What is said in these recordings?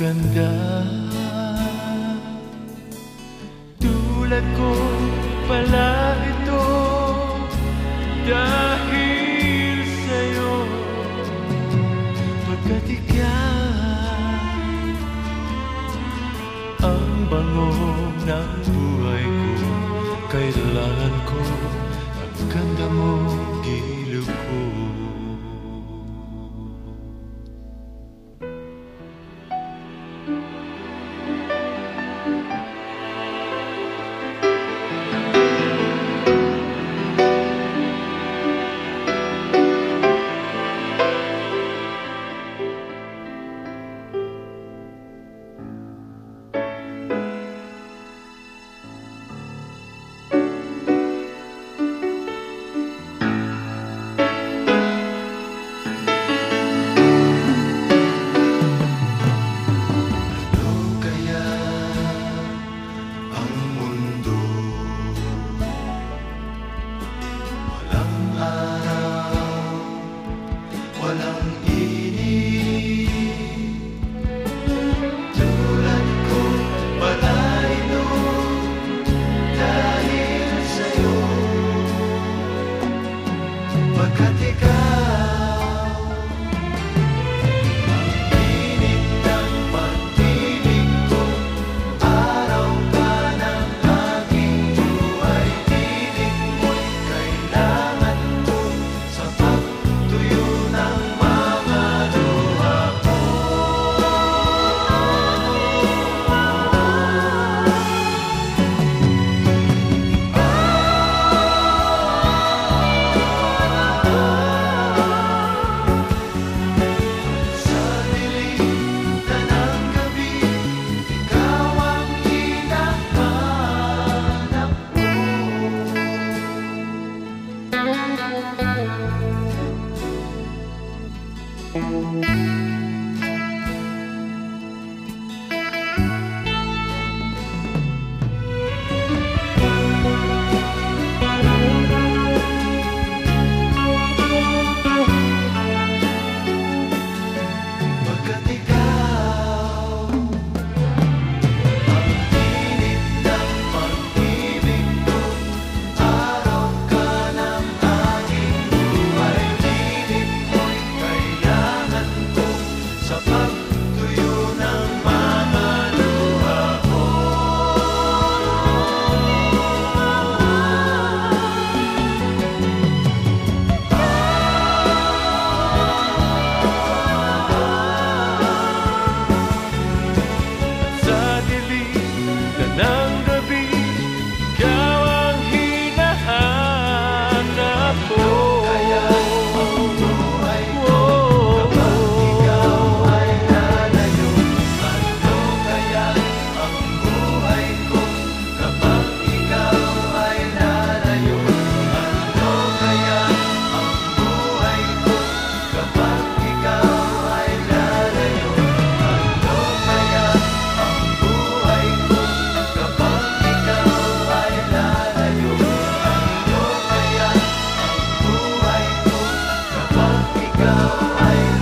ganda Tulad ko pala ito Dahil sa'yo. Pagkat Ang bango ng buhay ko Kailangan ko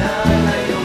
na na na